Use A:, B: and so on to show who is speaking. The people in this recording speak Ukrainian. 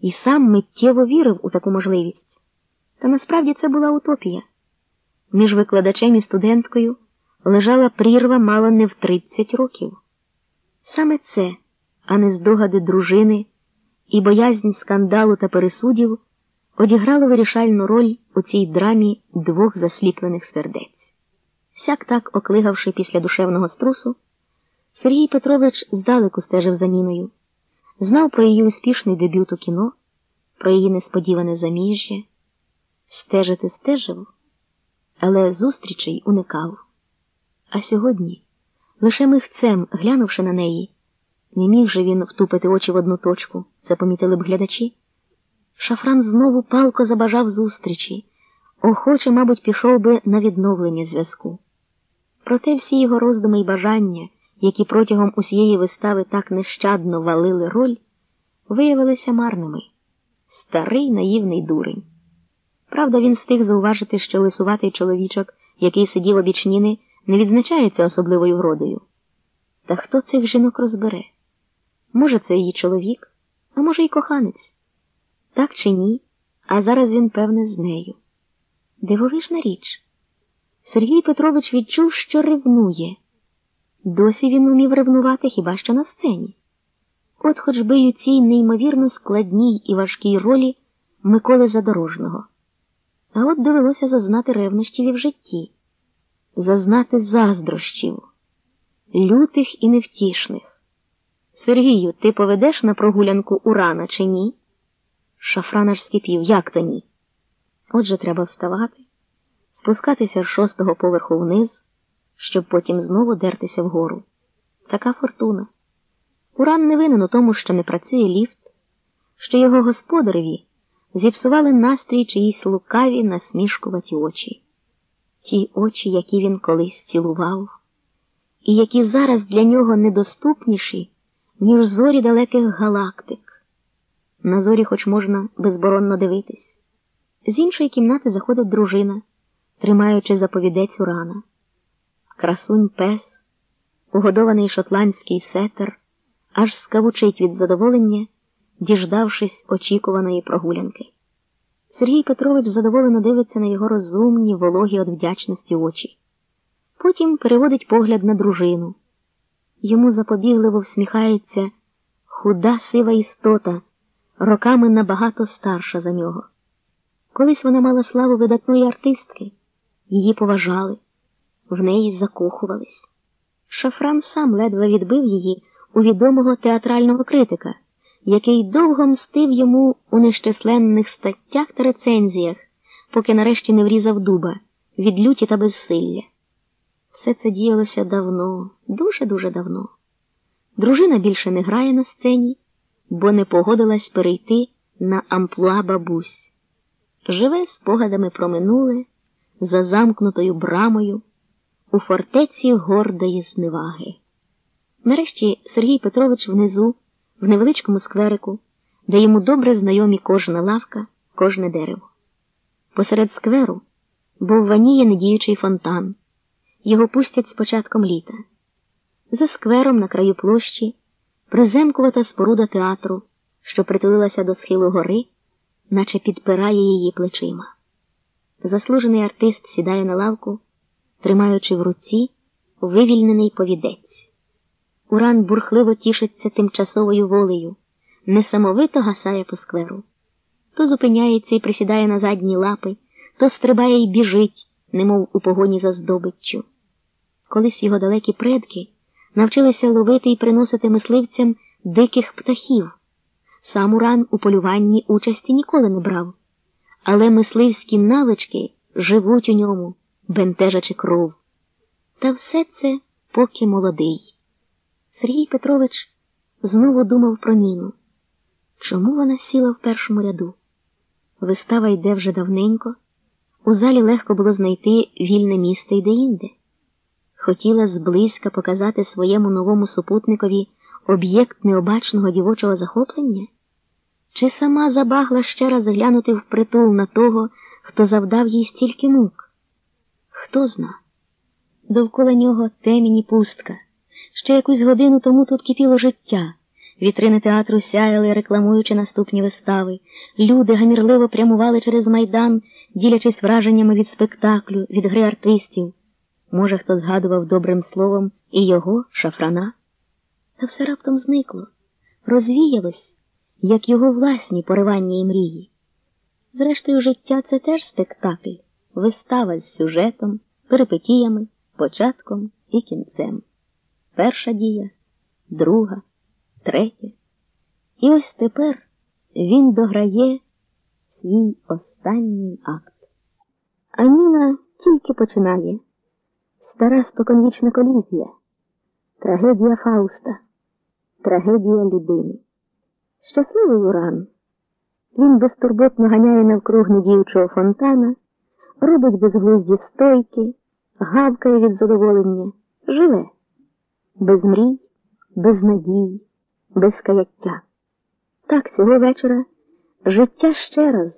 A: і сам миттєво вірив у таку можливість. Та насправді це була утопія. Між викладачем і студенткою лежала прірва мало не в 30 років. Саме це, а не здогади дружини і боязнь скандалу та пересудів одіграло вирішальну роль у цій драмі двох засліплених сердець. Сяк так, оклигавши після душевного струсу, Сергій Петрович здалеку стежив за Ніною, знав про її успішний дебют у кіно, про її несподіване заміжжя. Стежити стежив, але зустрічей уникав. А сьогодні, лише михцем, глянувши на неї, не міг же він втупити очі в одну точку, запомітили б глядачі. Шафран знову палко забажав зустрічі, охоче, мабуть, пішов би на відновлення зв'язку. Проте всі його роздуми й бажання, які протягом усієї вистави так нещадно валили роль, виявилися марними. Старий наївний дурень. Правда, він встиг зауважити, що лисуватий чоловічок, який сидів обіч Ніни, не відзначається особливою вродою. Та хто цих жінок розбере? Може, це її чоловік, а може, й коханець. Так чи ні, а зараз він, певне, з нею. Дивовижна річ. Сергій Петрович відчув, що ревнує. Досі він умів ревнувати хіба що на сцені. От хоч би й у цій неймовірно складній і важкій ролі Миколи Задорожного. А от довелося зазнати ревнощів і в житті, зазнати заздрощів, лютих і невтішних. Сергію, ти поведеш на прогулянку урана чи ні? Шафран аж скипів, як то ні? Отже, треба вставати, спускатися з шостого поверху вниз, щоб потім знову дертися вгору. Така фортуна. Уран не винен у тому, що не працює ліфт, що його господареві зіпсували настрій чиїсь лукаві, насмішкуваті очі, ті очі, які він колись цілував, і які зараз для нього недоступніші, ніж зорі далеких галактик. На зорі хоч можна безборонно дивитись. З іншої кімнати заходить дружина, тримаючи заповідець урана. Красунь пес, угодований шотландський сетер, аж скавучить від задоволення, діждавшись очікуваної прогулянки. Сергій Петрович задоволено дивиться на його розумні, вологі від вдячності очі. Потім переводить погляд на дружину. Йому запобігливо всміхається худа сива істота роками набагато старша за нього. Колись вона мала славу видатної артистки, її поважали, в неї закохувались. Шафран сам ледве відбив її у відомого театрального критика, який довго мстив йому у нещисленних статтях та рецензіях, поки нарешті не врізав дуба від люті та безсилля. Все це діялося давно, дуже-дуже давно. Дружина більше не грає на сцені бо не погодилась перейти на амплуа бабусь. Живе спогадами про минуле, за замкнутою брамою, у фортеці гордої зневаги. Нарешті Сергій Петрович внизу, в невеличкому скверику, де йому добре знайомі кожна лавка, кожне дерево. Посеред скверу був ваніє недіючий фонтан. Його пустять з початком літа. За сквером на краю площі приземкувата споруда театру, що притулилася до схилу гори, наче підпирає її плечима. Заслужений артист сідає на лавку, тримаючи в руці вивільнений повідець. Уран бурхливо тішиться тимчасовою волею, несамовито гасає по скверу. То зупиняється і присідає на задні лапи, то стрибає і біжить, немов у погоні за здобиччю. Колись його далекі предки навчилися ловити і приносити мисливцям диких птахів. Сам Уран у полюванні участі ніколи не брав, але мисливські навички живуть у ньому, бентежачи кров. Та все це поки молодий. Сергій Петрович знову думав про Ніну. Чому вона сіла в першому ряду? Вистава йде вже давненько, у залі легко було знайти вільне місце й де-інде хотіла зблизька показати своєму новому супутникові об'єкт необачного дівочого захоплення? Чи сама забагла ще раз глянути впритул на того, хто завдав їй стільки мук? Хто зна? Довкола нього темінь і пустка. Ще якусь годину тому тут кипіло життя, Вітрини театру сяяли, рекламуючи наступні вистави. Люди гамірливо прямували через майдан, ділячись враженнями від спектаклю, від гри артистів. Може, хто згадував добрим словом і його, шафрана? Та все раптом зникло, розвіялось, як його власні поривання і мрії. Зрештою, життя це теж спектакль, вистава з сюжетом, перипетіями, початком і кінцем. Перша дія, друга, третя. І ось тепер він дограє свій останній акт. А Ніна тільки починає. Стара споконвічна колізія, трагедія Фауста, трагедія людини. Щасливий уран. Він безтурботно ганяє навкруг недіючого фонтана, робить безглузді стойки, гавкає від задоволення, живе, без мрій, без надій, без каяття. Так цього вечора життя ще раз